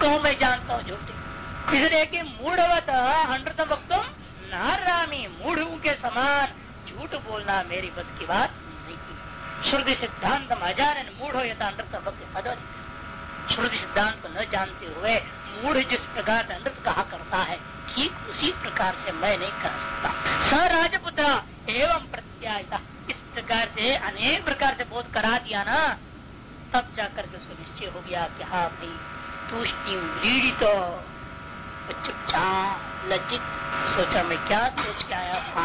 कहूँ मैं जानता हूँ झूठी। इसलिए कि मूढ़वत अनृत भक्तुम नारामी, मूढ़ के समान झूठ बोलना मेरी बस की बात नहीं श्रुति सिद्धांत अजान मूढ़ यथा अनृत भक्त मदन श्रुति सिद्धांत न जानते हुए मूढ़ जिस प्रकार से अनृत कहा करता है, ठीक उसी प्रकार से मैं नहीं कर सकता। स राजपुत्र, एवं प्रत्यायता। इस प्रकार से, अनेक प्रकार से बोध करा दिया ना, तब जाकर के उसको निश्चय हो गया कि हाँ भाई तुष्टि तो चुपचाप लज्जित सोचा, मैं क्या सोच के आया था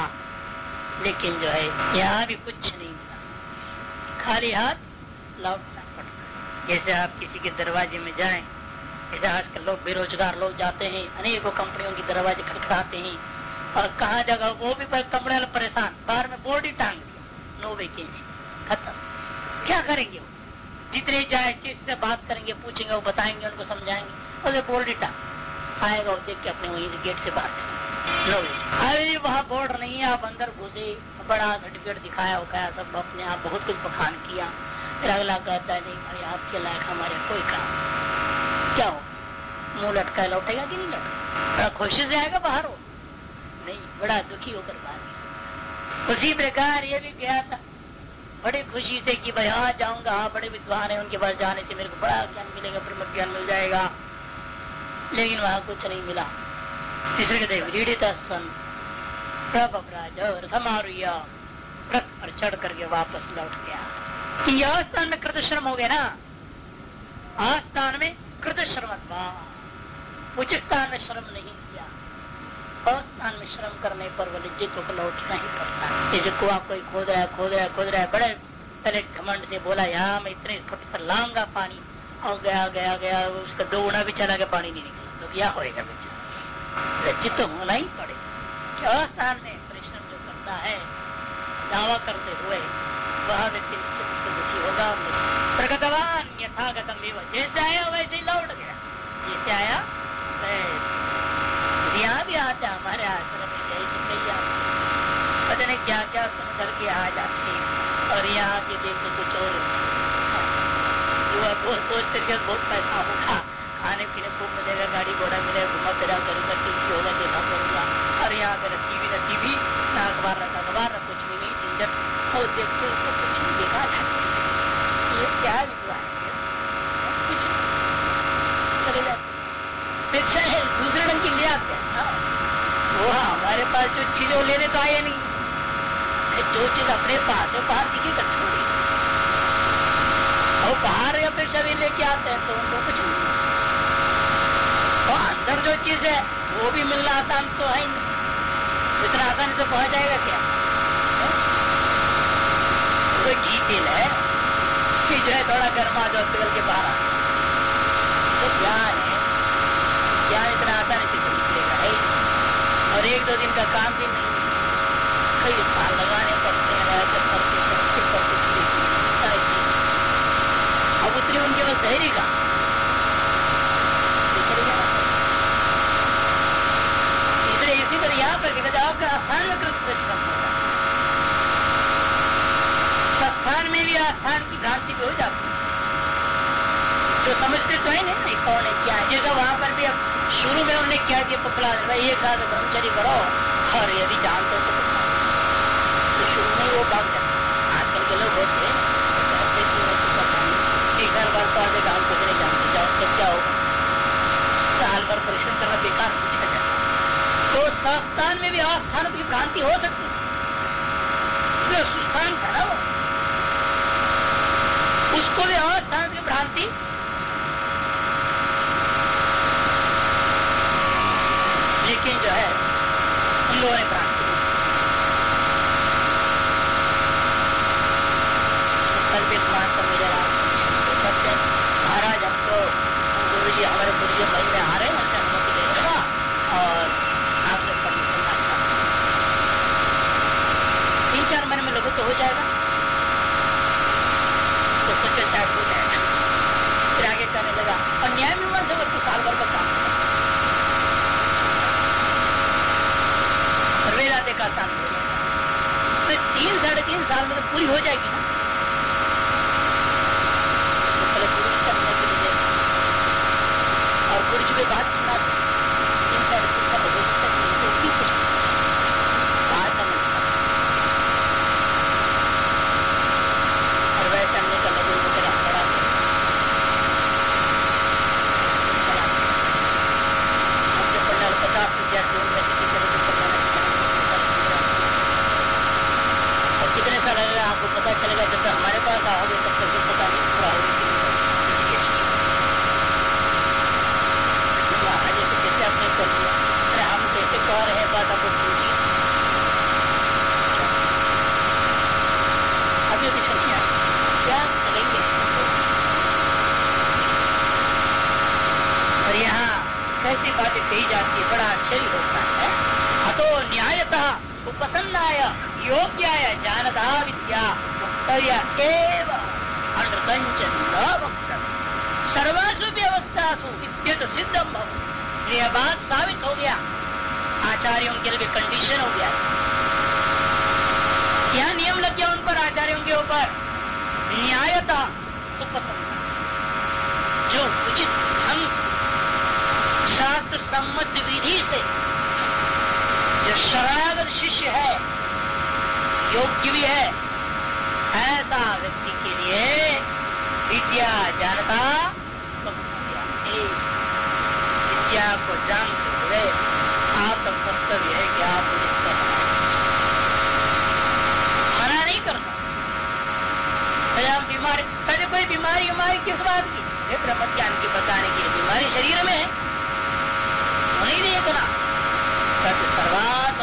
लेकिन जो है, यहाँ भी कुछ नहीं मिला। खाली हाथ लौटना पड़ता जैसे आप किसी के दरवाजे में जाएँ, जैसे आजकल लोग बेरोजगार लोग जाते हैं, अनेकों कंपनियों के दरवाजे खटखटाते हैं, और कहा जगह, वो भी कंपनी वाले परेशान। बाहर में बोर्ड ही टांग दिया। नो वैकेंसी खत्म। क्या करेंगे वो? जितने जाए चीज़ से बात करेंगे पूछेंगे वो बताएँगे उनको समझाएँगे। और बोर्ड ही टांग आएगा और देख के अपने वहीं गेट से बाहर नो अरे वहाँ बोर्ड नहीं है आप अंदर घुसे। बड़ा सर्टिफिकेट दिखाया उखाया सब अपने आप बहुत कुछ बखान किया। फिर अगला कहता है नहीं भाई आपके लायक हमारे कोई काम क्या हो? मुँह लटका लौटेगा कि नहीं लौटेगा बड़ा खुशी से आएगा बाहर हो। नहीं बड़ा दुखी होकर बाहर उसी प्रकार ये भी गया था। बड़ी खुशी से कि भाई हाँ जाऊँगा। हाँ बड़े विद्वान है, उनके पास जाने से मेरे को बड़ा ज्ञान मिलेगा, ब्रह्म ज्ञान मिल जाएगा। लेकिन वहाँ कुछ नहीं मिला। चढ़ करके वापस लौट गया। यह स्थान में कृत श्रम हो गया ना? आस्थान में कृत श्रम उचित स्थान में श्रम नहीं। किया में श्रम करने पर वो लिज्जित होकर लौटना ही पड़ता है। जैसे कुआ कोई खोद रहा है, खोद रहा है, खोद रहा है, बड़े पहले घमंड से बोला, यहाँ मैं इतने फुट पर लाऊँगा पानी। और गया गया गया, उसका दो गुना भी चला गया, पानी नहीं निकला। तो क्या होएगा बेचारा लज्जित तो होना ही पड़ेगा। अस्थान में परिश्रम जो करता है? दावा करते हुए वह व्यक्ति निश्चित से दुखी होगा। प्रगतवान यथागतम जैसे आया, वैसे लौट गया। जैसे आया यहाँ भी आता हमारे आश्रम में जैसे पता नहीं क्या क्या सुन करके आ जाते और यहाँ के देख कुछ और जो वो सोच करके बहुत पैसा होगा खाने पीने खूब मिलेगा गाड़ी घोड़ा मिलेगा घुमा फिरा करूँगा टीवी होगा देखा करूँगा और यहाँ पे टीवी न टीवी न अखबार न अखबार न कुछ भी नहीं झंझट और देखते उसको कुछ नहीं देखा जाता ये क्या हुआ है कुछ चले जाते अपेक्षा है दूसरे ढंग की ले आते हैं वो हमारे पास जो चीज़ वो लेने तो आए नहीं? जो चीज़ अपने पास है बाहर दिखी तो थोड़ी और बाहर अपेक्षा भी लेके आते हैं तो उनको कुछ नहीं। तो अंदर जो चीज़ है, वो भी मिलना आसान तो है नहीं। इतना आसानी से पहुँच जाएगा क्या? तो घी तेल है कि जो है थोड़ा गर्मा जो पिघल के बाहर आ तो ज्ञान है ज्ञान इतना आसानी से निकलेगा है और एक दो दिन का काम भी नहीं। कई साल लगाने पड़ते हैं पड़ते पड़ते पड़ते अब उतनी उनके पास धैर्य का इसलिए इसी तरह यहाँ पर आपका आस्थान में कृत श्रम होगा संस्थान में भी आस्थान की भ्रांति भी हो जाती है। जो समझते तो है नहीं कौन है, क्या है। जैसा वहाँ पर भी अब शुरू में उन्होंने क्या किया पकड़ा भाई एक साथ ब्रह्मचर्य करो। और यदि जानते तो तो शुरू में वो बात करते आजकल के लोग होते हैं हर बार तो आगे काम कुछ नहीं जानते जाओ तो क्या होगा? साल भर परिश्रम करना बेकार पूछा जाए तो संस्थान में भी अस्थान की भ्रांति हो सकती योग्याय जानता विद्या वक्तव्य सर्वासु व्यवस्थासु इत्यत सिद्धम भव यह बात साबित हो गया। आचार्यों के लिए कंडीशन हो गया। क्या नियम लग गया उन पर आचार्यों के ऊपर? न्यायता उपसंग जो उचित ढंग से, शास्त्र सम्मत विधि से, जो शरागर शिष्य है योग्य भी है। ऐसा व्यक्ति के लिए विद्या जानता विद्या को जानते हुए आपका कर्तव्य है कि आप मना नहीं करना बीमारी, पहले कोई बीमारी हमारी किस बात की? है ब्रह्म ज्ञान की बताने की बीमारी शरीर में है। नहीं देखना सर्वात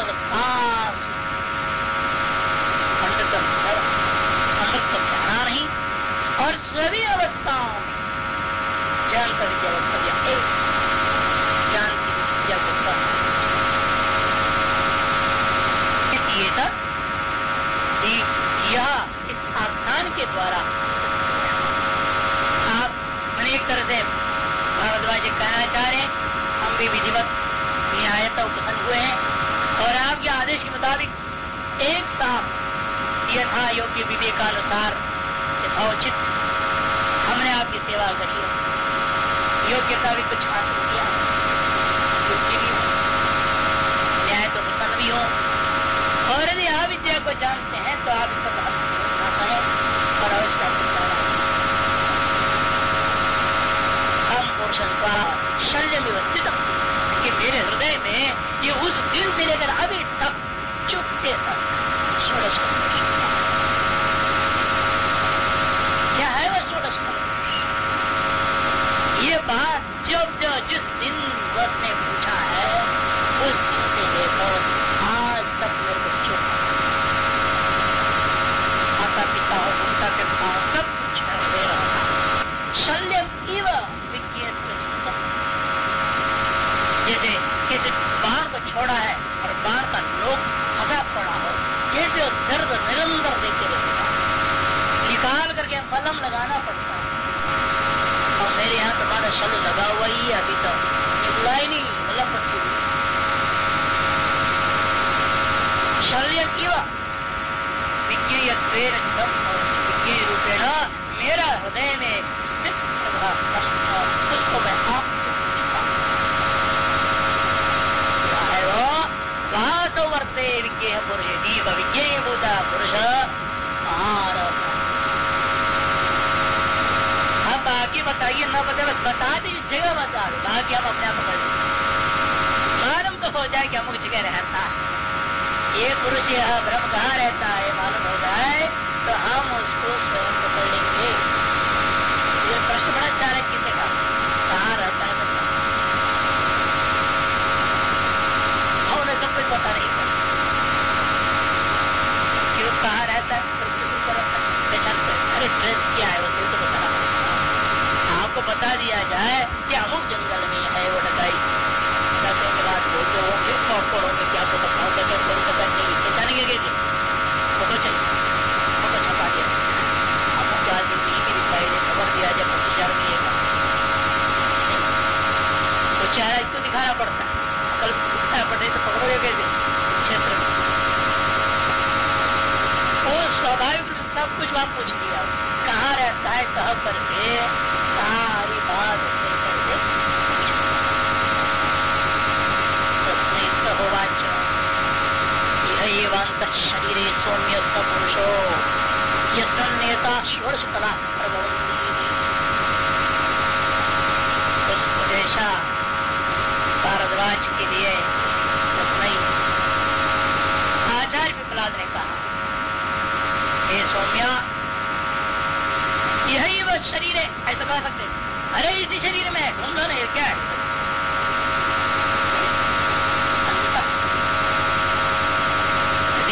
करके मलम लगाना पड़ता है। और मेरे यहाँ तुम्हारा शल लगा हुआ ही है अभी तक। निकला ही नहीं मलम पट्टी हुई शल्य क्यों विज्ञेय विज्ञेय रूपेण मेरा हृदय में स्थित उसको मैं आप वर्ते विज्ञेय पुरुष दीप विज्ञेय भूता पुरुष अब बाकी बताइए, न बता बता दी जगह बता दे। बाकी हम अपने आप कर मालूम तो हो जाए कि अमुक जगह रहता है। ये पुरुष यह ब्रह्म कहाँ रहता है, मालूम हो जाए तो हम उसको स्वयं पकड़ लेंगे ये प्रश्न बड़ा चाणक्य किसे का कहाँ रहता है उन्हें सब कुछ पता नहीं था क्यों कहा रहता है पहचान अरे ड्रेस क्या है वो तो बता आपको बता दिया जाए कि अमुक जंगल में है वो डकाई डकने के बाद वो जो होंगे कौन होंगे क्या को बताओ डकैत कौन डकैत नहीं पहचानेंगे कैसे फ़ोटो चाहिए फ़ोटो छपा दिया आपको क्या ज़िंदगी की दिखाई दे खबर दिया जाए पच्चीस हज़ार मिलेगा तो चेहरा इसको दिखाना पड़ता है कल दिखाना पड़े तो पकड़ोगे कैसे क्षेत्र में वो स्वाभाविक सब कुछ वहाँ पूछ लिया। कहाँ रहता है कह करके सारी बात करके होवाच यह शरीर सौम्य स पुरुषो यथा षोड़श कला प्रभुदेशा भारद्वाज के लिए नहीं आचार्य विपलाद ने कहा हे सौम्या यही वह शरीर है ऐसा कह सकते अरे इसी शरीर में ढूंढो नहीं क्या है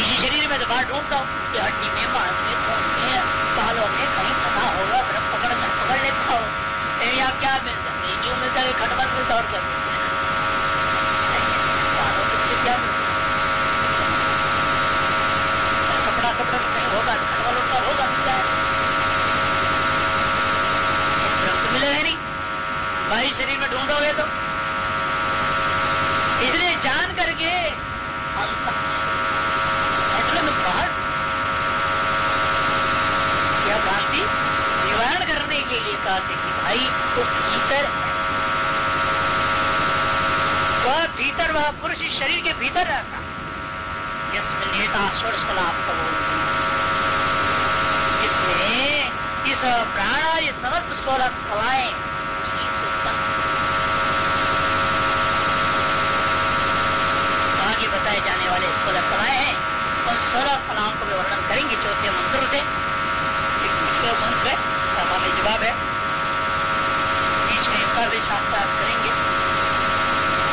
इसी शरीर में तो बाहर ढूंढता हूँ कि हड्डी में मांस में खून में बालों में कहीं फंसा होगा फिर पकड़ में पकड़ लेता हूँ यहाँ क्या मिलता है जो मिलता है खटमल मिलता और क्या मिलता क्या कपड़ा कपड़े में कहीं होगा खड़वा लोटा होगा मिल जाए तो मिलेगा नहीं भाई शरीर में ढूंढोगे तो इसलिए जान करके मतलब बाहर यह भ्रांति निवारण करने के लिए कहते कि भाई वो भीतर वह भीतर, वह पुरुष शरीर के भीतर रहता। नेता स्वर्ष कला जिसमें इस प्राणा ये समस्त सोलह कलाएँ उसी से आगे बताए जाने वाले सोलह कलाएँ हैं। उन सोलह कलाओं को भी वर्णन करेंगे चौथे मंत्र से। मंत्र है जवाब है। इसका भी साक्षात करेंगे।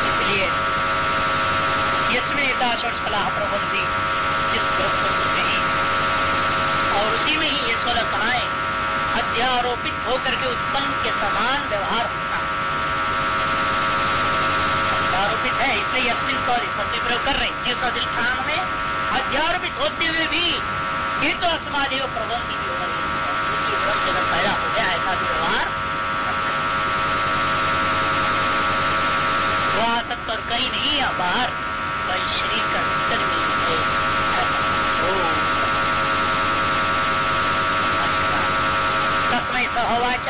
इसलिए यशमें कला प्रबंधी जिस ब्रह्म में और उसी में ही सोलह कलाएँ अध्यारोपित होकर के उत्पन्न के समान व्यवहार होता है। अध्यारोपित है, इसलिए यशमिन को शब्द प्रयोग कर रहे जिस अधिष्ठान में अध्यारोपित होते हुए भी ये तो असमाधि प्रबंध पैदा हो गया ऐसा व्यवहार। और कहीं नहीं है बाहर वही शरीर का भीतर में है। तस्मय सहोवाच।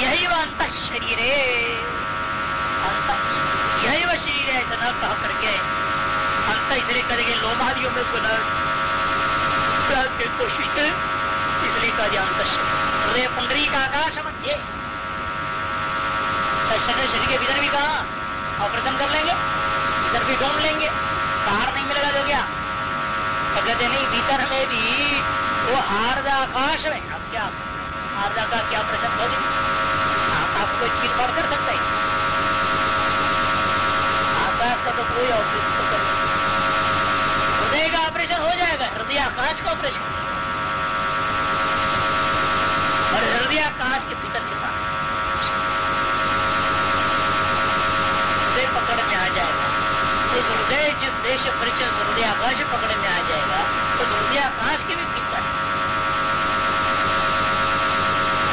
यही वह अंत शरीर। यही वह शरीर है ऐसा न कह करके अंत इसलिए करेंगे लोमादियों में उसको न कोशिश करें। इसलिए कह दिया अंत हृदय पुंडरी का आकाश मध्य। शरीर शरीर के भीतर भी कहा? ऑपरेशन कर लेंगे। इधर भी ढूंढ लेंगे। बाहर नहीं मिलेगा जो क्या? कहते नहीं, भीतर में भी वो आकाश में। अब क्या? हार्दा का क्या ऑपरेशन हो आकाश कोई चीज़ फाड़ कर सकता है। आकाश का तो कोई ऑपरेशन तो कर हृदय का ऑपरेशन हो जाएगा। हृदय आकाश का ऑपरेशन। और हृदय आकाश के भीतर छिपा हृदय पकड़ में आ जाएगा उस हृदय जिस देश परिचय हृदय आकाश पकड़ में आ जाएगा उस हृदय आकाश के भी है।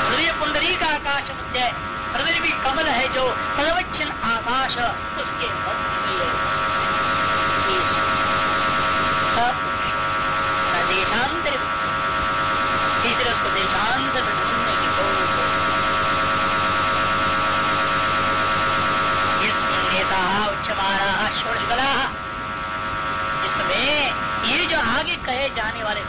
हृदय पुंडरी का आकाश मध्य हृदय भी कमल है जो सर्वच्छन आकाश उसके मध्य में देशांतर तीसरे उसको देशांतर में उच्चमारा जिसमें ये जो आगे कहे जाने वाले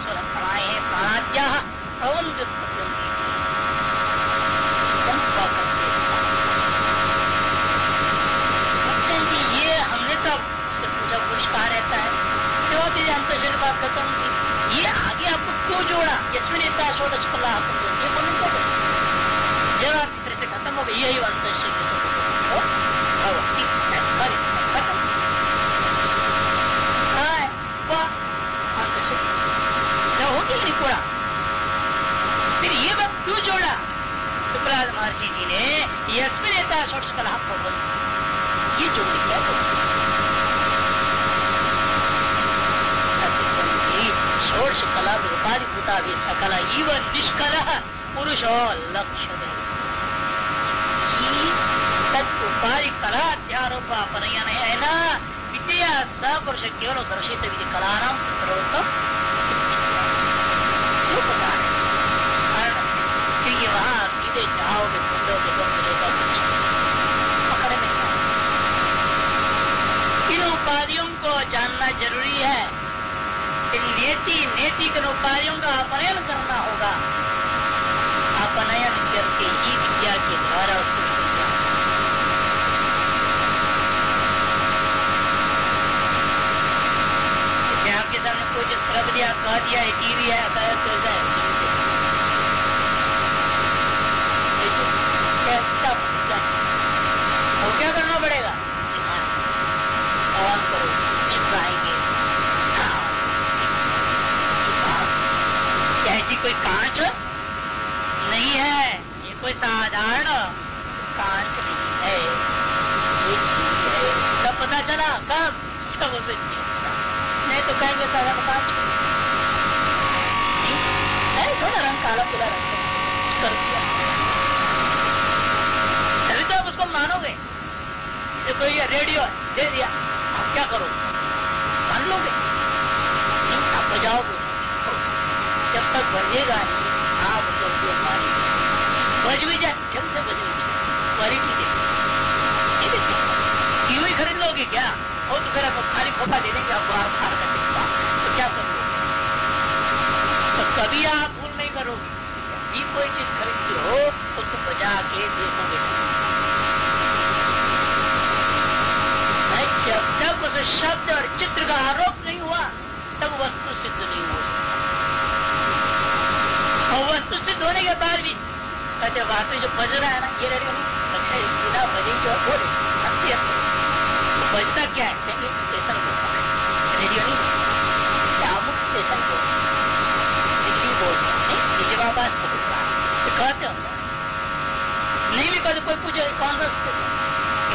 कोई पूछे कौन सा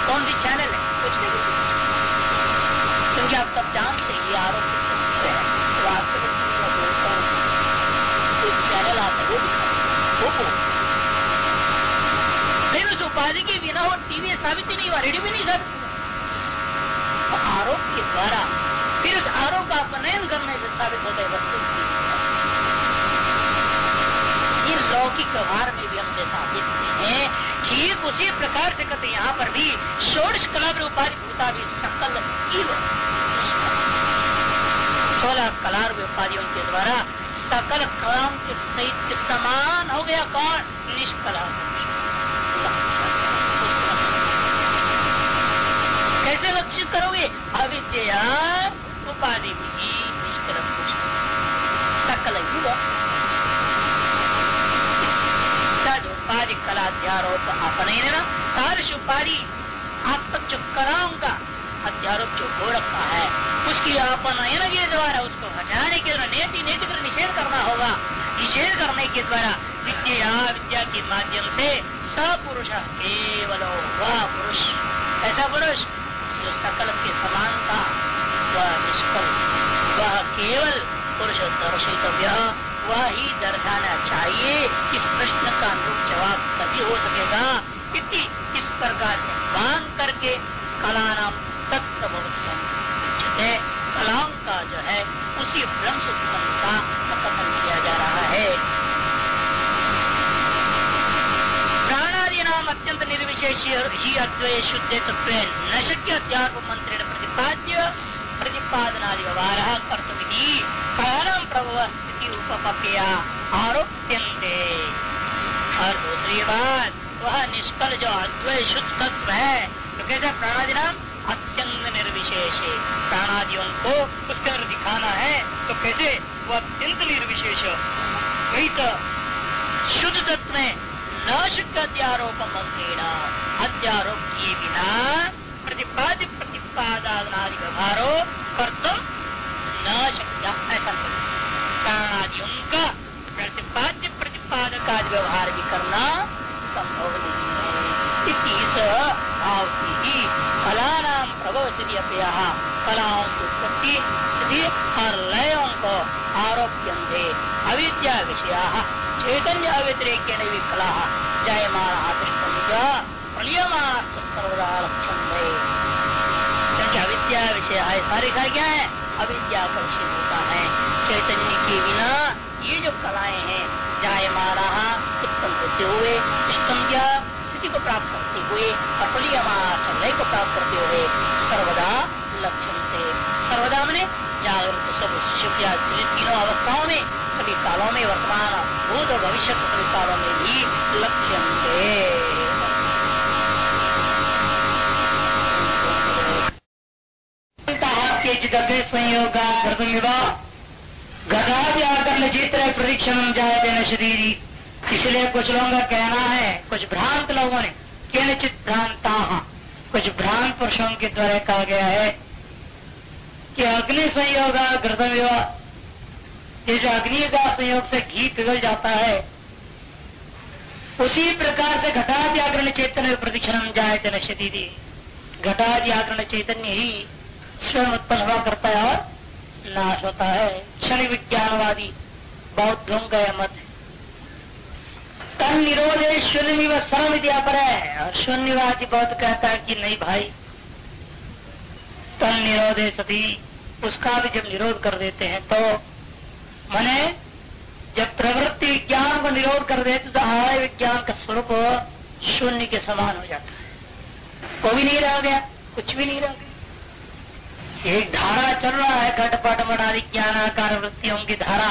कौन सी चैनल है? कुछ नहीं क्योंकि आप तब जानते ये आरोप तो चैनल आता है। वो वो नहीं उस उपाधि के बिना वो टीवी साबित ही नहीं हुआ रेडियो भी नहीं साबित तो आरोप के द्वारा फिर उस आरोप का अपनयन करने से साबित होता है वस्तु लौकिक व्यवहार में भी हम जैसा देखते हैं ठीक उसी प्रकार से कहते यहाँ पर भी षोड़श कला उपाधि भूता भी सकल सोलह कलार उपाधियों के द्वारा सकल कलाओं के सहित समान हो गया कौन? निष्कला। कैसे लक्षित करोगे? अविद्या उपाधि भी निष्कलम सकल युग उपाधि कलाध्यारोप अपने तारश उपाधि आप तक जो कलाओं का अध्यारोप जो हो रखा है, उसकी अपनयन के द्वारा उसको हटाने के द्वारा नेति नेति कर निषेध करना होगा। निषेध करने के द्वारा विद्या विद्या के माध्यम से सपुरुष केवल वह पुरुष। ऐसा पुरुष जो सकल के समान था, वह निष्फल, वह केवल पुरुष दर्शितव्य वह ही दर्शाना चाहिए। इस प्रश्न का अनुरूप जवाब तभी हो सकेगा इति इस प्रकार से बाँध करके कला नाम तत्व कलाओं का जो है, उसी ब्रह्म सूत्र का कथन किया जा रहा है। नाम अत्यंत निर्विशेष ही अद्वय शुद्ध तत्व न शक्य अध्यात्म मंत्रेण प्रतिपाद्य प्रतिपादनादि व्यवहार कारणम प्रभव उपपया आरोप्यन्ते। और दूसरी बात, वह निष्कल जो अद्वय शुद्ध तत्व है तो कैसे प्राणादि नाम अत्यंत निर्विशेष, प्राणादियों को उसके अंदर दिखाना है तो कैसे वो अत्यंत निर्विशेष वही तो शुद्ध तत्व में न शुद्ध अध्यारोप मंत्रेण अध्यारोप किए बिना प्रतिपाद्य प्रतिपादनादि व्यवहारो कर तुम न शक्य, ऐसा प्राणादियों का प्रतिपाद्य आदि व्यवहार भी करना संभव नहीं है। इस भाव से ही कला नाम प्रभव स्थिति अप्रिया कलाओं की उत्पत्ति स्थिति और लयों को आरोप्य अविद्या विषय, चैतन्य अव्यतिरेक कला जायमान लक्षण क्योंकि अविद्या विषय सारे घर क्या है? अविद्या का विषय होता है। चैतन्य के बिना ये जो कलाएँ हैं जायमाना उत्पन्न होते हुए, इष्टम स्थिति को प्राप्त करते हुए अफलियमाचलय को प्राप्त करते हुए, सर्वदा लक्षण थे। सर्वदा मैंने जागृत सब शिवया तीनों अवस्थाओं में, सभी कालों में वर्तमान भूत और भविष्य सभी कालों में भी लक्षण थे। संयोग घटादि आकर चित्र जाए देना शरीरी। इसलिए कुछ लोगों का कहना है, कुछ भ्रांत लोगों ने, किंचित भ्रांता कुछ भ्रांत पुरुषों के द्वारा कहा गया है कि अग्नि संयोग घृतम जैसे अग्नि का संयोग से घी पिघल जाता है, उसी प्रकार से घटाद्याग्रण चैतन्य प्रतिक्षण जाए नशती घटाद्याग्रण चैतन्य ही स्वयं उत्पन्न हुआ करता है और नाश होता है। क्षण विज्ञानवादी बौद्धों का मत। है तन निरोधे शून्य व सर्व पर है। और शून्यवादी बहुत कहता है कि नहीं भाई, तन निरोधे सती उसका भी जब निरोध कर देते हैं तो मैंने, जब प्रवृत्ति विज्ञान को निरोध कर देते तो आय विज्ञान का स्वरूप शून्य के समान हो जाता है। भी नहीं रह गया, कुछ भी नहीं रह गया। एक धारा चल रहा है घटपट मड़ा विज्ञान आकार वृत्तियों की धारा।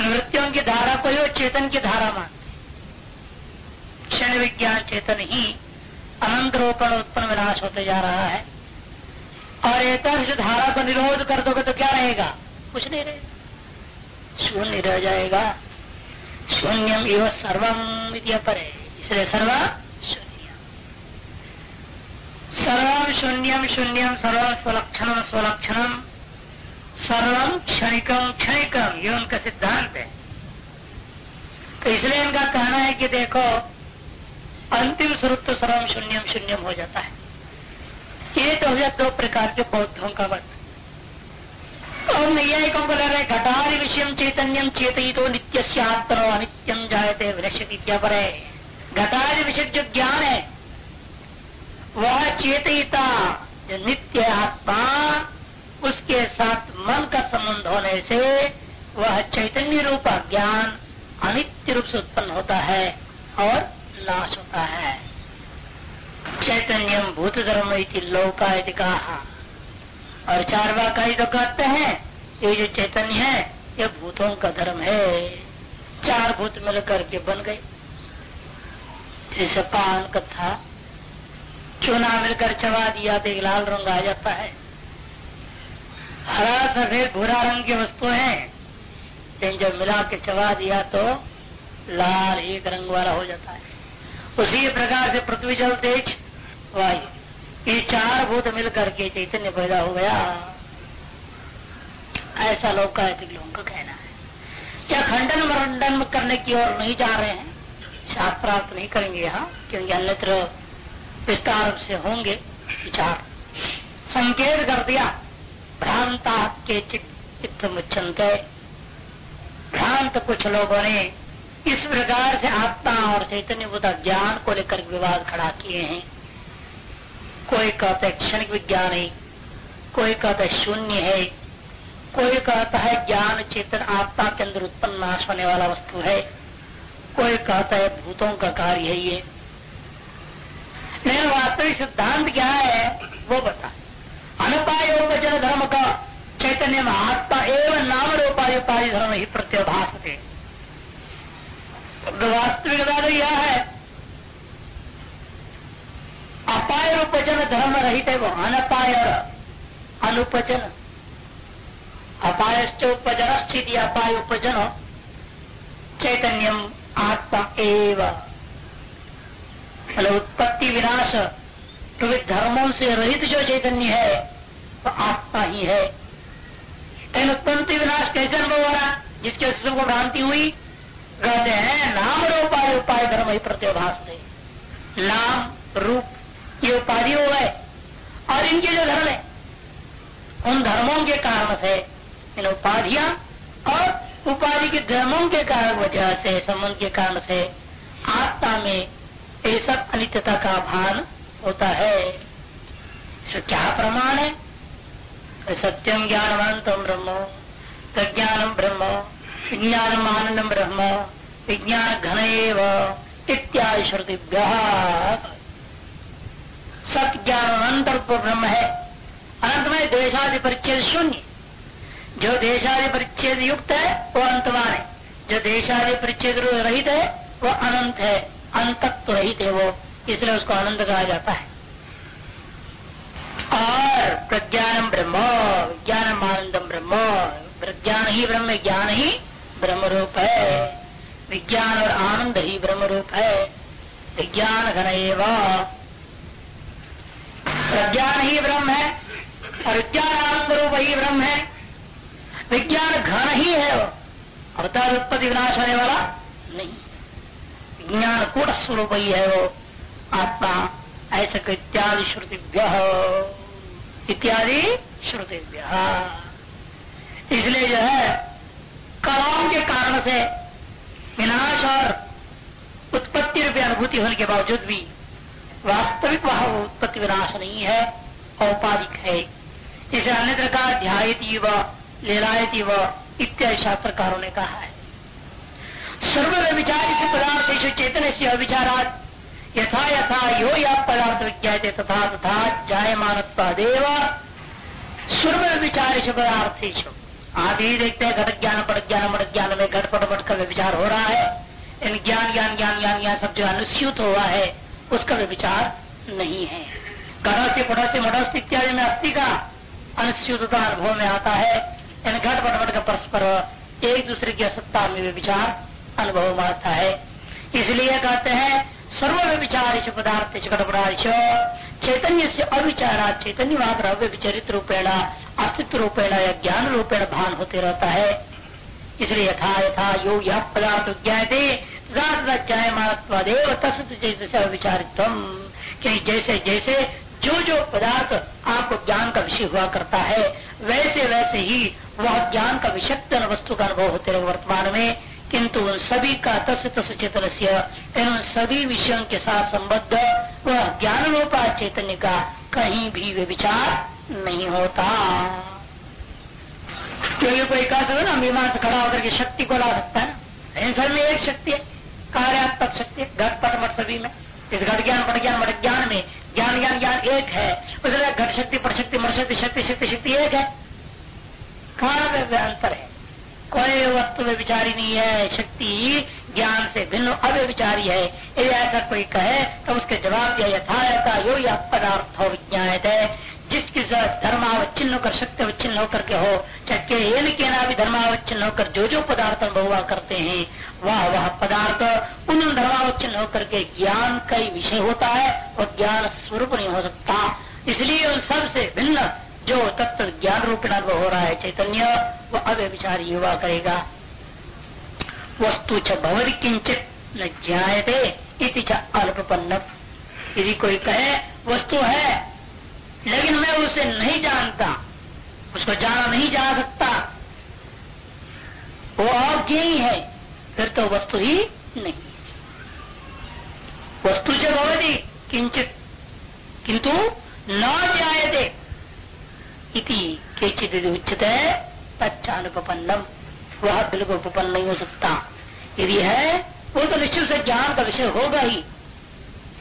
वृत्तियों की धारा को ही चेतन की धारा मानते क्षण विज्ञान चेतन ही अनंत रोपण उत्पन्न विनाश होते जा रहा है। और एक धारा को निरोध कर दोगे तो क्या रहेगा? कुछ नहीं रहेगा। शून्य रह जाएगा। शून्यम एवं सर्वम पर है इसलिए सर्व सर्वम शून्यम शून्यम सर्व स्वलक्षणम स्वलक्षणम सर्वम क्षणिकम क्षणिकम ये उनका सिद्धांत है। तो इसलिए इनका कहना है कि देखो, अंतिम स्वरूप तो सर्वम शून्यम शून्यम हो जाता है। ये तो हो जाए दो प्रकार के बौद्धों का मत और नैयायिकों को लग रहे घटारी विषय चैतन्यम चेतई तो नित्य आत्म अनित्यम जायते विनश्यति क्या पर है घटारी विषय जो ज्ञान है वह चेतयिता, जो नित्य आत्मा, उसके साथ मन का संबंध होने से वह चैतन्य रूप ज्ञान अनित्य रूप से उत्पन्न होता है और नाश होता है। चैतन्यम भूत धर्म लोका कहा और चार वाकाई तो कहते हैं, ये जो चैतन्य है, ये भूतों का धर्म है। चार भूत मिलकर के बन गए। जैसे पान, कथा चूना मिलकर चबा दिया तो एक लाल रंग आ जाता है। हरा सफ़ेद भूरा रंग की वस्तु है। लेकिन जब मिला के चबा दिया तो लाल एक रंग वाला हो जाता है। उसी प्रकार से पृथ्वी जल तेज, वायु। ये चार भूत मिल करके चैतन्य पैदा हो गया। ऐसा लोग का लोगों का कहना है। क्या खंडन मंडन करने की ओर नहीं जा रहे हैं? शास्त्र प्राप्त नहीं करेंगे यहाँ, क्योंकि अन्यत्र विस्तार से होंगे विचार। संकेत कर दिया, भ्रांता के चित्त मुचनते भ्रांत कुछ लोगों ने इस प्रकार से आत्मा और चैतन्य बुद्ध ज्ञान को लेकर विवाद खड़ा किए हैं। कोई कहता है क्षणिक विज्ञान है कोई कहता है शून्य है, कोई कहता है ज्ञान चेतन आत्मा के अंदर उत्पन्न नाश होने वाला वस्तु है, कोई कहता है भूतों का कार्य है ये। लेकिन वास्तविक सिद्धांत क्या है, वो बता अनुपायोपचन धर्म का चैतन्य में आत्मा एवं नाम रूपायोपाधि धर्म ही प्रत्यभाष थे वास्तविकता तो यह है अपाय उपजन धर्म रहित है वो, अनपाय अनुपजन अपायश्च उपजन स्थिति अपाय उपजन चैतन्यम आत्मा एव। मतलब उत्पत्ति विनाश तो वे धर्मों से रहित जो चैतन्य है, वो तो आत्मा ही है। लेकिन उत्पत्ति विनाश कैसे अनुभव हो रहा? जिसके को भ्रांति हुई? कहते हैं, नाम रूपाय उपाय धर्म ही प्रत्योभाष थे। नाम, रूप, ये उपाधि हो गए। और इनके जो धर्म है, उन धर्मों के कारण से, इन उपाधियाँ और उपाधि के धर्मों के कारण वजह से, संबंध के कारण से, आत्मा में ये सब अनित्यता का भान होता है। इसमें क्या प्रमाण है? सत्यम ज्ञानवंतम ब्रह्म प्रज्ञानम ब्रह्म विज्ञान आनंदम ब्रह्म विज्ञान घन इत्यादि श्रुतिभ्य सत ज्ञान अनंतर ब्रह्म है। अनंत में देशादि परिच्छेद शून्य। जो देशादि परिच्छेद युक्त है, वो अंतमान है। जो देशादि परिच्छेद रहित है, वो अनंत है। अंतत्व रहित है वो। इसलिए उसको आनंद कहा जाता है। और प्रज्ञानम ब्रह्म विज्ञानम आनंदम ब्रह्म। प्रज्ञान ही ब्रह्म, ज्ञान ही ब्रह्म रूप है। विज्ञान और आनंद ही ब्रह्म रूप है। विज्ञान घन प्रज्ञान ही ब्रह्म है और विज्ञान आनंद रूप ही ब्रह्म है। विज्ञान घन ही है वो। अवतार उत्पत्ति विनाश होने वाला नहीं। विज्ञान कूट स्वरूप ही है वो। आत्मा, ऐसे इत्यादि श्रुतिभ्य इत्यादि श्रुति इसलिए जो है, कलाओं के कारण से विनाश और उत्पत्ति रूपी अनुभूति होने के बावजूद भी वास्तविक वह उत्पत्ति विनाश नहीं है, औपाधिक है। इसे अन्य का ध्यायती व लीलायती व इत्यादि शास्त्रकारों ने कहा है। सर्व विचार से पदार्थ चेतन से अविचारात यथा यथा यो या पदार्थ विज्ञाते तथा तथा जायमान देव सर्व आदि देखते हैं घट ज्ञान पट ज्ञान मट ज्ञान में घट पट पट का विचार हो रहा है। इन ज्ञान ज्ञान ज्ञान ज्ञान ज्ञान सब जो अनुस्यूत हुआ है, उसका विचार नहीं है। घटस्थि पटस्थि मठस्थि इत्यादि में अस्थि का अनुस्यूतता अनुभव में आता है। इन घट पटपट का परस्पर एक दूसरे की असत्ता में विचार अनुभव में आता है। इसलिए कहते हैं सर्व विचार पदार्थ घटपटाश चैतन्य से अविचारा चैतन्य मात्र अव्यविचरित रूपेण, अस्तित्व रूपेण या ज्ञान रूपेण भान होते रहता है। इसलिए यथा यथा यो यह पदार्थ ज्ञाते जायमानत्वादेव तस्त जैसे विचारित जैसे जैसे जो जो पदार्थ आपको ज्ञान का विषय हुआ करता है, वैसे वैसे ही वह ज्ञान का विषक्त वस्तु का अनुभव होते रहे वर्तमान में। किंतु उन सभी का तस् तस् चेतन से सभी विषयों के साथ संबद्ध वह ज्ञान रूपा चैतन्य का कहीं भी वे विचार नहीं होता। क्योंकि कोई कह ना विमान से खड़ा होकर के शक्ति को ला सकता है ना। में एक शक्ति है, कार्यात्मक शक्ति घट पट मट सभी में। इस घट ज्ञान, पट ज्ञान, मट ज्ञान में ज्ञान ज्ञान ज्ञान एक है। उसके घट शक्ति, पट शक्ति, मट शक्ति शक्ति शक्ति शक्ति एक है। कहा अंतर है? कोई वस्तु में विचारी नहीं है, शक्ति ज्ञान से भिन्न, अव्यविचारी है। यदि ऐसा कोई कहे तो उसके जवाब दिया यथा यो या पदार्थ विज्ञान है जिसके धर्मावच्छिन्न होकर शक्ति अवच्छिन्न होकर के हो, चाहे ये के ना भी धर्मावच्छिन्न होकर जो जो पदार्थ अनुभवा करते हैं, वह वह पदार्थ उन धर्मावच्छिन्न होकर के ज्ञान का ही विषय होता है, और ज्ञान स्वरूप नहीं हो सकता। इसलिए उन सबसे भिन्न जो तत्व ज्ञान रूप अनुभव हो रहा है, चैतन्य, वो अव्यविचार युवा करेगा। वस्तु भवन किंचित न ज्ञाते इति अल्पन्न यदि कोई कहे, वस्तु है, लेकिन मैं उसे नहीं जानता, उसको जाना नहीं जा सकता। वो अज्ञ ही है, फिर तो वस्तु ही नहीं वस्तु से भवती किंचित किंतु न जायते इति उचित तच्चानुपन्नम वह बिल्कुल उपपन्न नहीं हो सकता यदि है, वो तो निश्चित से ज्ञान का विषय होगा ही।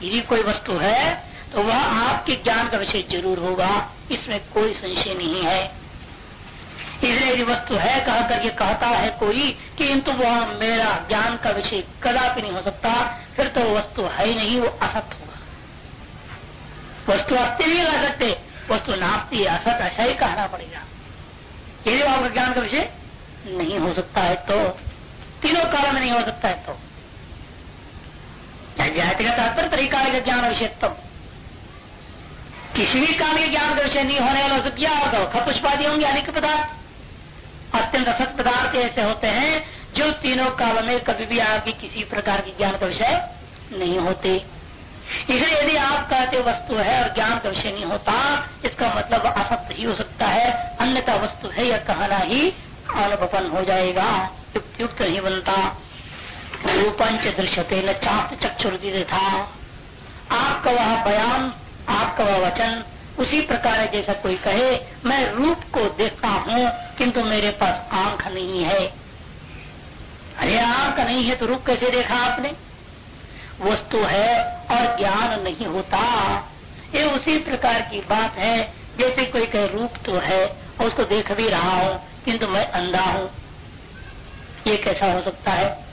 यदि कोई वस्तु है तो वह आपके ज्ञान का विषय ज़रूर होगा। इसमें कोई संशय नहीं है। इसलिए यदि वस्तु है, कह करके कहता है कोई कि किंतु वह मेरा ज्ञान का विषय कदापि नहीं हो सकता, फिर तो वस्तु है ही नहीं, वो असत होगा। वस्तु अस्ति नहीं कह सकते? वस्तु नास्ती असत ऐसा ही कहना पड़ेगा। यदि आपका ज्ञान का विषय? नहीं हो सकता है तो। तीनों काल में नहीं हो सकता है तो। जाति का तात्पर्य, तरीका ज्ञान विषयत्व किसी भी काल के ज्ञान का विषय नहीं होने वाला तो क्या होगा खपुष्पादी होंगे अनेक पदार्थ। अत्यंत असत पदार्थ ऐसे होते हैं, जो तीनों काल में कभी भी आपकी किसी प्रकार के ज्ञान का विषय नहीं होते। इसलिए यदि आप कहते वस्तु है और ज्ञान का विषय नहीं होता। इसका मतलब असत्य ही हो सकता है। अन्यथा वस्तु है यह कहना ही अनुपन हो जाएगा। युक्त नहीं बनता? रूपंच दृश्यते न चात चक्षुर्दित। था आपका वह बयान, आपका वह वचन, उसी प्रकार जैसा कोई कहे, मैं रूप को देखता हूँ, किंतु मेरे पास आँख नहीं है। अरे, आँख नहीं है तो रूप कैसे देखा आपने? वस्तु है और ज्ञान नहीं होता। ये उसी प्रकार की बात है, जैसे कोई कहे, रूप तो है, और उसको देख भी रहा हूँ, किंतु मैं अंधा हूँ। ये कैसा हो सकता है?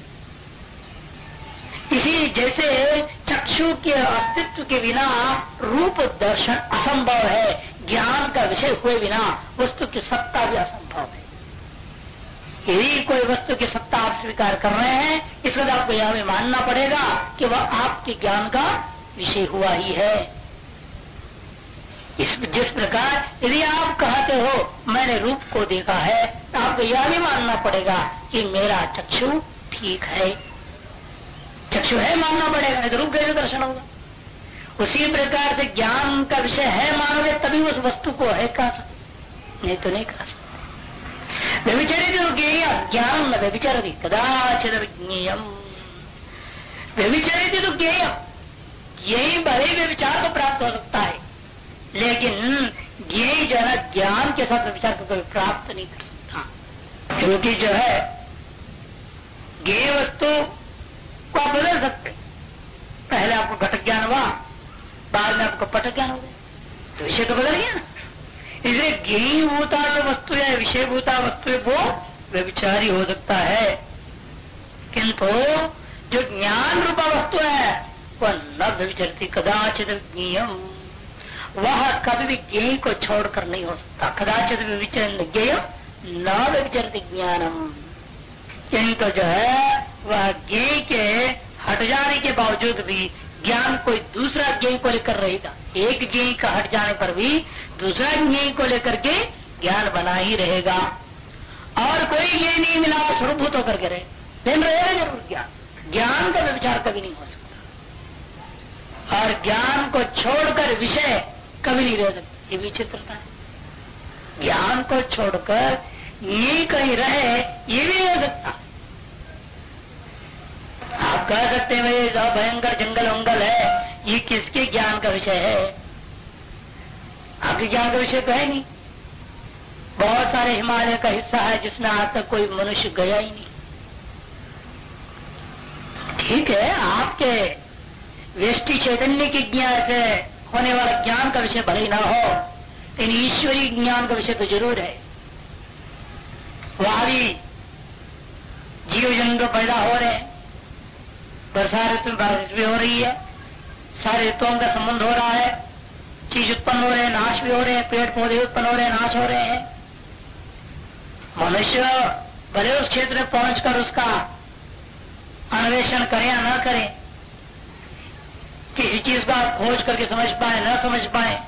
इसी जैसे चक्षु के अस्तित्व के बिना रूप दर्शन असंभव है, ज्ञान का विषय हुए बिना वस्तु की सत्ता भी असंभव है। यदि कोई वस्तु की सत्ता आप स्वीकार कर रहे हैं इसका तो आपको यह भी मानना पड़ेगा कि वह आपके ज्ञान का विषय हुआ ही है। इस, जिस प्रकार यदि आप कहते हो, मैंने रूप को देखा है तो आपको यह भी मानना पड़ेगा कि मेरा चक्षु ठीक है। चक्षु है मानना पड़ेगा तो रूप कैसे दर्शन होगा। उसी प्रकार से ज्ञान का विषय है मानोगे, तभी उस वस्तु को है कहा सकते। नहीं तो नहीं कहा सकते। व्यविचरित ज्ञेय न कदाचित विज्ञेयम। व्यविचरित तो ज्ञेय यही भले व्यविचार को प्राप्त हो सकता है। लेकिन ज्ञेय जो है ज्ञान के साथ व्यविचार को कभी प्राप्त नहीं कर सकता। क्योंकि जो है, ज्ञेय वस्तु को आप बदल सकते। पहले आपको घटक ज्ञान हुआ, बाद में आपको पट ज्ञान हो गया। तो विषय तो बदल गया ना। इसलिए ज्ञी भूता जो वस्तु है विषय भूता वस्तु है वो व्यविचारी हो सकता है किंतु जो ज्ञान रूपा वस्तु है वह न व्यविचरती कदाचित ज्ञम वह कभी भी ज्ञ को छोड़कर नहीं हो सकता कदाचित व्यविचर ज्ञ न व्यविचरती ज्ञानम किंतु जो है वह ज्ञ के हट जाने के बावजूद भी ज्ञान कोई दूसरा ज्ञ को लेकर रहेगा। एक ज्ञ का हट जाने पर भी दूसरा ज्ञ को लेकर के ज्ञान बना ही रहेगा। और कोई ज्ञ नहीं मिला स्वरूभूत होकर के रहे। लेकिन रहेगा ज़रूर ज्ञान? ज्ञान का विचार कभी नहीं हो सकता। और ज्ञान को छोड़कर विषय कभी नहीं रह सकता। ये विचित्रता है। ज्ञान को छोड़कर ये कहीं रहे, ये भी नहीं हो सकता। आप कह सकते हैं, भाई जो भयंकर जंगल उंगल है, ये किसके ज्ञान का विषय है? आपके ज्ञान का विषय तो है नहीं। बहुत सारे हिमालय का हिस्सा है, जिसमें आज तक कोई मनुष्य गया ही नहीं। ठीक है, आपके व्यष्टि चैतन्य के ज्ञान से होने वाला ज्ञान का विषय भले ही ना हो, लेकिन ईश्वरीय ज्ञान का विषय तो ज़रूर है। भी जीव जंतु पैदा हो रहे हैं। वर्षा ऋतु में बारिश भी हो रही है। सारे ऋतुओं का संबंध हो रहा है। चीज़ उत्पन्न हो रहे हैं, नाश भी हो रहे हैं पेड़ पौधे उत्पन्न हो रहे हैं, नाश हो रहे हैं। मनुष्य भले उस क्षेत्र में पहुंचकर उसका अन्वेषण करें या न करें, किसी चीज़ का खोज करके समझ पाए, न समझ पाए।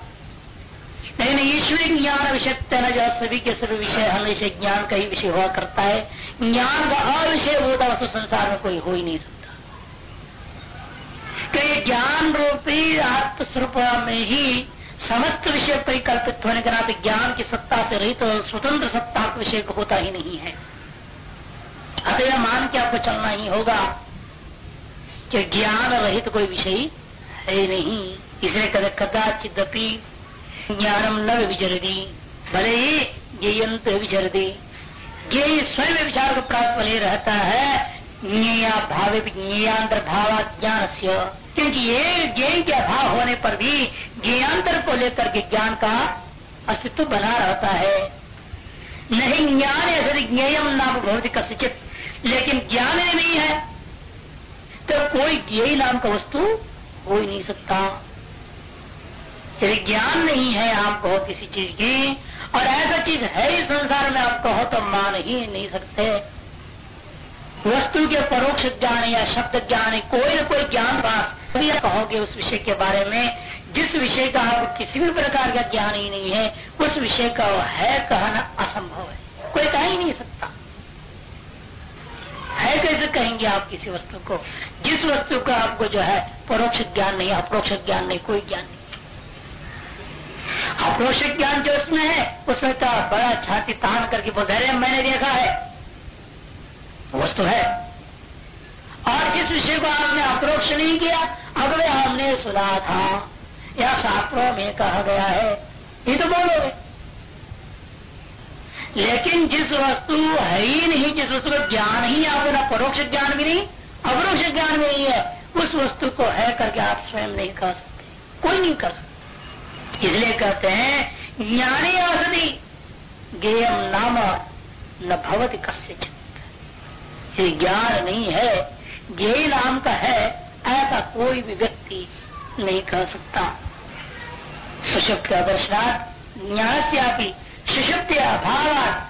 लेकिन ईश्वरी ज्ञान विषय तेना जो सभी के सभी विषय हमेशा ज्ञान का ही विषय हुआ करता है। ज्ञान का अविषय होता वस्तु संसार में कोई हो ही नहीं सकता। कि ज्ञान रूपी आत्मस्वरूप में ही समस्त विषय परिकल्पित होने के नाते ज्ञान की सत्ता से रहित तो स्वतंत्र सत्ता विषय होता ही नहीं है। अतः मान के आपको चलना ही होगा कि ज्ञान रहित तो कोई विषय है नहीं। इसलिए कद कदाचिदपि ज्ञानम न विचरती भले ही ज्ञयंत विचरती ज्ञ स्वयं विचार को प्राप्त रहता है भाव ज्ञांतर भाव ज्ञान से क्योंकि ये ज्ञान के अभाव होने पर भी ज्ञांतर को लेकर के ज्ञान का अस्तित्व बना रहता है। नहीं, ज्ञान ऐसे ज्ञेयम नाम बहुत कसिचित लेकिन ज्ञान नहीं है। तो कोई ज्ञ नाम का वस्तु हो ही नहीं सकता। यदि ज्ञान नहीं है, आप आपको किसी चीज़ की, और ऐसा चीज़ है ही संसार में आप कहो तो मान ही नहीं सकते। वस्तु के परोक्ष ज्ञान या शब्द ज्ञान, कोई न कोई ज्ञान भाष कहोगे उस विषय के बारे में, जिस विषय का आप किसी भी प्रकार का ज्ञान ही नहीं है, उस विषय का है कहना असंभव है। कोई कह ही नहीं सकता। है कैसे कहेंगे आप किसी वस्तु को? जिस वस्तु का आपको जो है, परोक्ष ज्ञान नहीं, अप्रोक्ष ज्ञान नहीं, कोई ज्ञान नहीं। अप्रोक्ष ज्ञान जो उसमें है, उसमें तो बड़ा छाती तान करके बोल मैंने देखा है। वस्तु है। और जिस विषय को आपने अप्रोक्ष नहीं किया। अगले हमने सुना था, या शास्त्रों में कहा गया है ये तो बोलोगे लेकिन जिस वस्तु है ही नहीं, जिस वस्तु का ज्ञान ही आपको ना परोक्ष ज्ञान भी नहीं, अपरोक्ष ज्ञान भी नहीं है, उस वस्तु को है करके आप स्वयं नहीं कर सकते। कोई नहीं कर सकते। इसलिए कहते हैं, ज्ञानी औषधि गेयम नाम न भवती कस्य ज्ञान नहीं है ज्ञ नाम का है, ऐसा कोई भी व्यक्ति नहीं कह सकता। सुषुप्त ज्ञान से सुषुप्त अभाव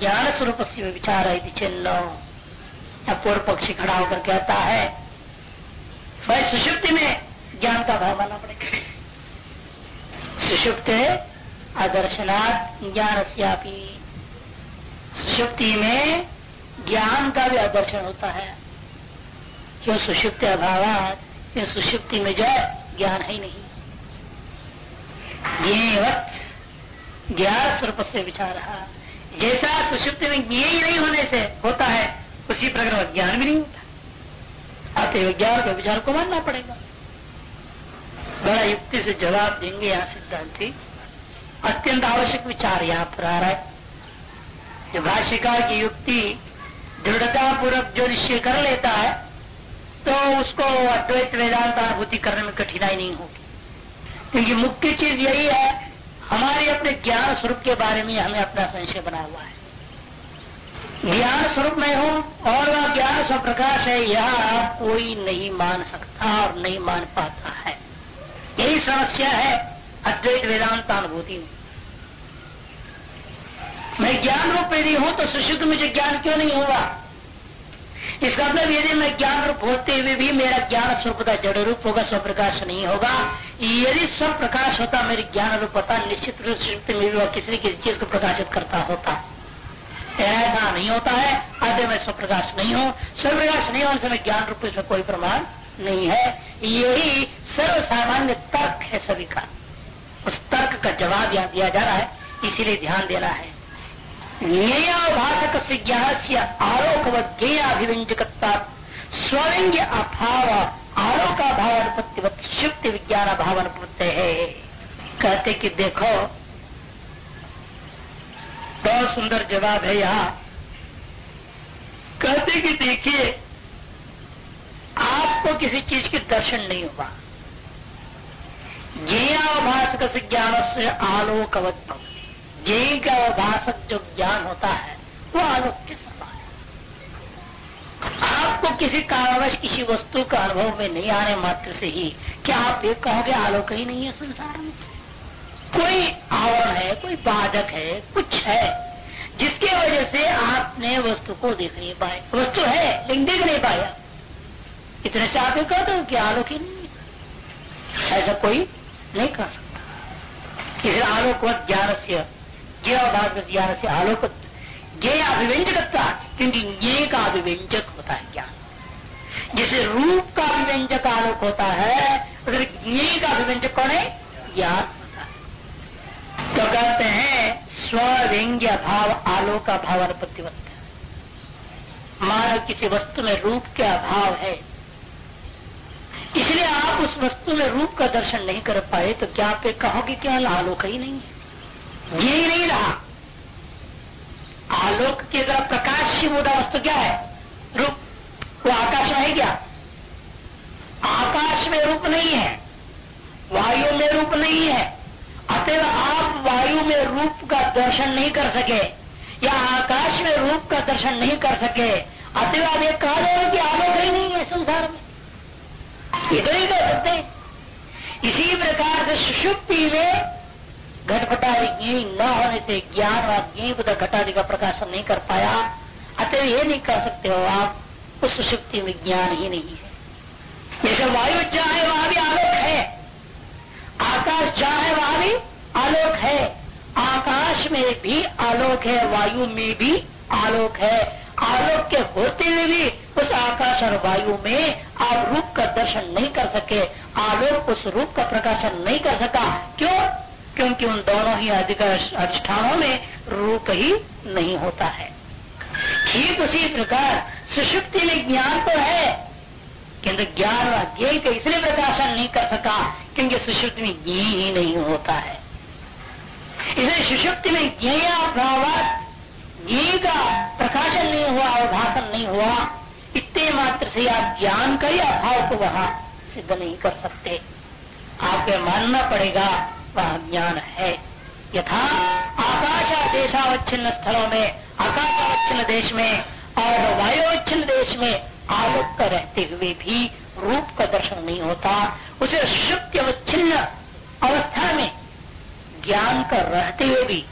ज्ञान स्वरूप से विचार है चिन्ह पूर्व पक्षी खड़ा होकर कहता है भाई सुषुप्ति में ज्ञान का भाव मानना पड़ेगा। सुषुप्त अदर्शनाथ ज्ञान सुषुप्ति में ज्ञान का भी आदर्शन होता है। क्यों सुषुप्ति अभाव सुषुप्ति में जो ज्ञान है नहीं। ज्ञान स्वरूप से विचार। जैसा सुषुप्ति में ज्ञ ही नहीं होने से होता है, उसी प्रकार ज्ञान भी नहीं होता। अतः ज्ञान के विचार को मानना पड़ेगा। बड़ा युक्ति से जवाब देंगे यहाँ सिद्धांति। अत्यंत आवश्यक विचार यहाँ पर आ रहा है। जो भाष्यकार की युक्ति दृढ़ता पूर्वक जो निश्चय कर लेता है तो उसको अद्वैत वेदांत अनुभूति करने में कठिनाई नहीं होगी। क्योंकि मुख्य चीज़ यही है, हमारे अपने ज्ञान स्वरूप के बारे में हमें अपना संशय बना हुआ है। ज्ञान स्वरूप में हूँ, और वह ज्ञान स्व प्रकाश है, यह कोई नहीं मान सकता और नहीं मान पाता है। यही समस्या है अद्वैत वेदांत अनुभूति में। मैं ज्ञान रूप यदि हूँ तो सुशुद्ध मुझे ज्ञान क्यों नहीं होगा इसका मतलब यदि मैं ज्ञान रूप होते हुए भी मेरा ज्ञान स्वरूप जड़ रूप होगा स्व प्रकाश नहीं होगा। यदि स्व प्रकाश होता, मेरी ज्ञान रूप होता निश्चित रूप से मेरी वह किसी किसी चीज़ को प्रकाशित करता होता। ऐसा नहीं होता है आधे मैं स्व प्रकाश नहीं हूँ। स्व प्रकाश नहीं होने से मैं ज्ञान रूप इसमें कोई प्रमाण नहीं है। यही सर्व सामान्य तर्क है सभी का। उस तर्क का जवाब यहाँ दिया जा रहा है, इसीलिए ध्यान देना है। ज्ञेयाभाषक से ज्ञान से आलोकवत ज्ञेयाभिव्यंजकता स्वलिंग अभाव आलोकाभाव अनुपत्ति शुक्ति विज्ञान अभाव अनुपत्ति है कहते कि देखो। बहुत सुंदर जवाब है यहाँ। कहते कि देखिए, आपको किसी चीज़ के दर्शन नहीं हुआ ज्ञाभाषक ज्ञान से आलोकवत जय का भाषक जो ज्ञान होता है, वो आलोक के समान है। आपको किसी कारणवश किसी वस्तु का अनुभव में नहीं आने मात्र से ही, क्या आप ये कहोगे, आलोक ही नहीं है संसार में? कोई आवरण है, कोई बाधक है, कुछ है, जिसके वजह से आपने वस्तु को देख नहीं पाए। वस्तु है, लेकिन देख नहीं पाया। इतने से आप ये कहते हो कि आलोक ही नहीं ऐसा कोई नहीं कर सकता। इसे आलोकवत ज्ञान से ज्ञाभास ज्ञान से आलोक ज्ञ अभिव्यंजकता क्योंकि ज्ञ का अभिव्यंजक होता है ज्ञान। जिसे रूप का अभिव्यंजक आलोक होता है, उधर ज्ञ का अभिव्यंजक कौन है? ज्ञान होता है। तो कहते हैं स्व्यंग्य भाव आलोक भाव अनुपत्तिवत मानव किसी वस्तु में रूप के अभाव है। इसलिए आप उस वस्तु में रूप का दर्शन नहीं कर पाए तो क्या आप कहोगे क्या आलोक ही नहीं है? ये ही नहीं रहा आलोक की तरह प्रकाश मुदा वस्तु क्या है? रूप, वो आकाश में है क्या? आकाश में रूप नहीं है। वायु में रूप नहीं है। अतएव आप वायु में रूप का दर्शन नहीं कर सके, या आकाश में रूप का दर्शन नहीं कर सके, अतएव आप ये कहा जाए कि आलोक ही नहीं है संसार में। इधर ही कह सकते। इसी प्रकार से सुषुप्ति में घटपटादि ज्ञ न होने से ज्ञान व ज्ञ घटादि का प्रकाशन नहीं कर पाया। अतः ये नहीं कर सकते हो आप, उस सुशक्ति में ज्ञान ही नहीं है। जैसे वायु चाहे वहाँ भी आलोक है। आकाश चाहे वहाँ भी आलोक है। आकाश में भी आलोक है, वायु में भी आलोक है। आलोक के होते हुए भी उस आकाश और वायु में आप रूप का दर्शन नहीं कर सके। आलोक उस रूप का प्रकाशन नहीं कर सका। क्यों? क्योंकि उन दोनों ही अधिष्ठानों में रूप ही नहीं होता है। ठीक उसी प्रकार सुषुप्ति में ज्ञान तो है, किंतु ज्ञान व ज्ञ का इसलिए प्रकाशन नहीं कर सका क्योंकि सुषुप्ति में ज्ञ ही नहीं होता है। इसलिए सुषुप्ति में ज्ञ का प्रकाशन नहीं हुआ अवभाषण नहीं हुआ, इतने मात्र से आप ज्ञान का ही अभाव को वहाँ सिद्ध नहीं कर सकते। आपको मानना पड़ेगा वह ज्ञान है। यथा आकाश देशावच्छिन्न स्थलों में, आकाशावच्छिन्न देश में और वायुवच्छिन्न देश में आलोक का रहते हुए भी रूप का दर्शन नहीं होता। उसे शुक्ति अवच्छिन्न अवस्था में ज्ञान का रहते हुए भी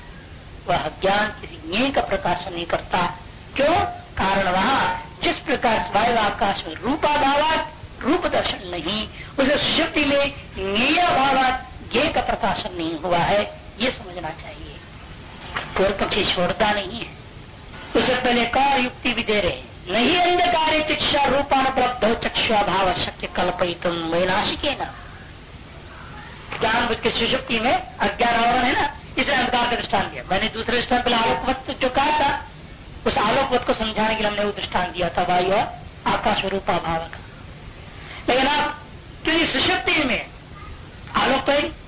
वह ज्ञान किसी ज्ञ का प्रकाशन नहीं करता। क्यों? कारण वहाँ, जिस प्रकार वायु आकाश में रूपाभावात, रूप दर्शन नहीं, उसे शुक्ति में ज्ञेय ज्ञ का प्रकाशन नहीं हुआ है, ये समझना चाहिए। पूर्व पक्षी छोड़ता नहीं है। उसे पहले कार युक्ति भी दे रहे नहीं, अंधकार चिक्षा रूपानुपलब्ध चक्षुआ भाव शक्य कल्पित वैनाशिक न ज्ञान बुझ के सुषुप्ति में अज्ञान आवरण है ना, इसे अंधकार का दृष्टान दिया। मैंने दूसरे दृष्टान पहले आलोकवत जो कहा था, उस आलोकवत को समझाने के लिए हमने वो दृष्टान दिया था, वायु और आकाश रूपा भाव का। लेकिन आप क्योंकि सुषुप्ति में आलोक तो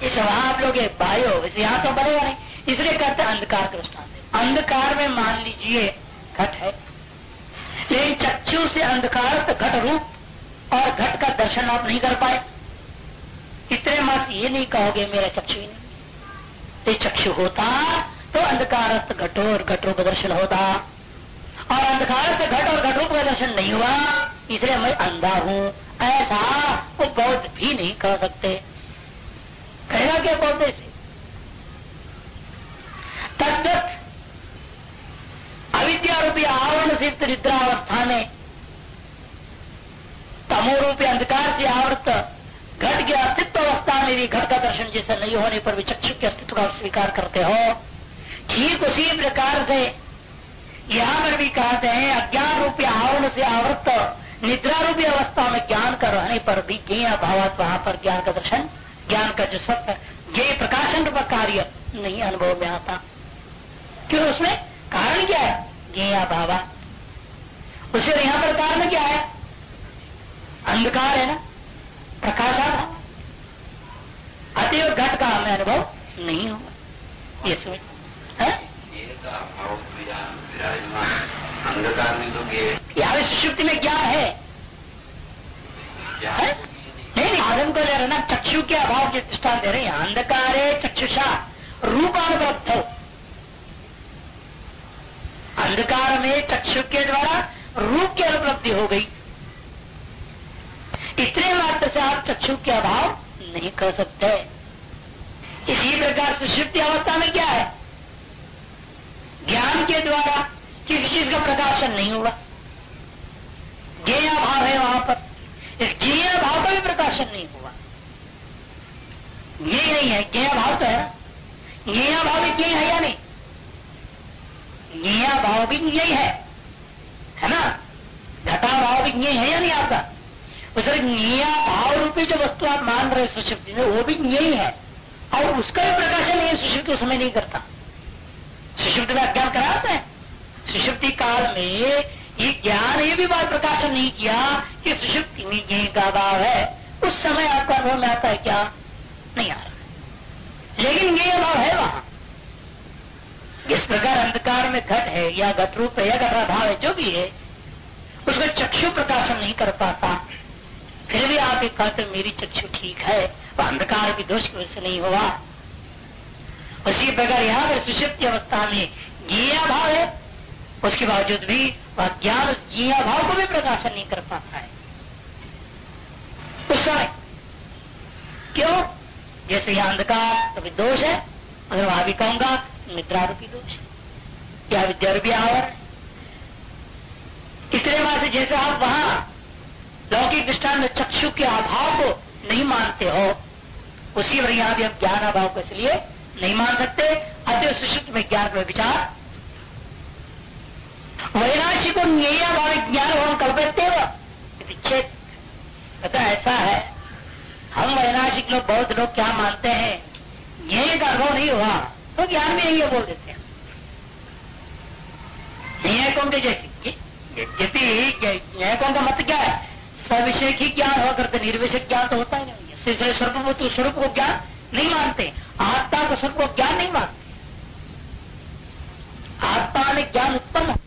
वहाँ आप लोग वायु इसे यहाँ तो बनेगा नहीं। इसलिए कहते हैं, अंधकार का दृष्टान अंधकार में मान लीजिए, घट है। लेकिन चक्षु से अंधकार तो घट रूप और घट का दर्शन आप नहीं कर पाए। इतने मास ये नहीं कहोगे, मेरा चक्षु ही नहीं। ये चक्षु होता तो अंधकार घटो और घटो का दर्शन होता। और अंधकार से घट और घटो का दर्शन नहीं हुआ, इसलिए मैं अंधा हूँ। ऐसा वो बौद्ध भी नहीं कह सकते। कहेगा क्या बौद्ध से तद्वत अविद्या रूपी आवरण से निद्रावस्था में तमो रूपी अंधकार से आवृत घट के अस्तित्व अवस्था में भी घट का दर्शन जैसे नहीं होने पर भी चक्षु के अस्तित्व का स्वीकार करते हो। ठीक उसी प्रकार से यहाँ पर भी कहते हैं, अज्ञान रूपी आवरण से आवृत निद्रा रूपी अवस्था में ज्ञान का रहने पर भी ज्ञ अभाव वहाँ पर ज्ञान का दर्शन ज्ञान का जो सत्य ज्ञ प्रकाशन रूप कार्य नहीं अनुभव में आता। क्यों? उसमें कारण क्या है? ज्ञ अभाव उसे यहाँ पर कारण क्या है? अंधकार है ना? प्रकाशाभाव अतएव घट का हमें अनुभव नहीं होगा। ये सोच। अंधकार में तो सुषुप्ति में ज्ञान। है? नहीं को ले रहे ना चक्षु के अभाव के दृष्टान दे रहे हैं। अंधकार, चक्षुषा रूपानुपलब्ध अंधकार में चक्षु के द्वारा रूप की अनुपलब्धि हो गई। इतने मात्र से आप चक्षु के अभाव नहीं कर सकते। इसी प्रकार से सुषुप्ति अवस्था में क्या है? ज्ञान के द्वारा किसी चीज़ का प्रकाशन नहीं हुआ। ज्ञेय भाव है वहाँ पर। इस ज्ञेय भाव का भी प्रकाशन नहीं हुआ। ये नहीं है ज्ञेय भाव तो है। ज्ञेय भाव भी ज्ञेय है या नहीं? ज्ञेय भाव भी यही है है। ना? घटा भाव भी ज्ञेय है या नहीं आपका? उसे निया भाव रूपी जो वस्तु आप मान रहे सुषुप्ति में, वो भी यही है और उसका भी प्रकाशन ये सुषुप्ति समय नहीं करता। सुषुप्ति का ज्ञान कराता है? सुषुप्ति काल में ये ज्ञान, ये भी बात प्रकाशन नहीं किया कि सुषुप्ति में ज्ञ का भाव है। उस समय आपका अनुभव में आता है क्या? नहीं आ रहा। लेकिन ये भाव है वहाँ। जिस प्रकार अंधकार में घट है या घट रूप है या घटा भाव है, जो भी है, उसका चक्षु प्रकाशन नहीं कर पाता। फिर भी आप एक कहते मेरी चक्षु ठीक है, वह अंधकार भी दोष की वजह से नहीं हुआ। उसी प्रकार यहाँ पर सुषिप्त अवस्था में जिया भाव है। उसके बावजूद भी वह ज्ञान उस भाव को भी प्रकाशन नहीं कर पाता है। उस समय, क्यों? जैसे यह अंधकार तो भी दोष है, अगर वहाँ भी कहूँगा निद्रा रूपी दोष या विद्या रूपी आवर इतने बात जैसे आप वहाँ लौकिक दृष्टान में चक्षु के अभाव को नहीं मानते हो, उसी पर यहाँ भी हम ज्ञान अभाव को इसलिए नहीं मान सकते, अतः सुषुप्त में ज्ञान का विचार वैनाशी को भाव ज्ञान हम कल्पते चेत पता ऐसा है। हम वैनाशिक लोग बहुत लोग क्या मानते हैं? ये का अनुभव नहीं हुआ। तो ज्ञान में यही बोल देते हैं। न्यायकों के? जैसी न्यायकों का मत क्या है? सविषय ही ज्ञान हुआ करते। निर्विषय ज्ञान तो होता ही नहीं। स्वरूप स्वरूप को ज्ञान नहीं मानते। आत्मा को स्वरूप को ज्ञान नहीं मानते। आत्मा में ज्ञान उत्पन्न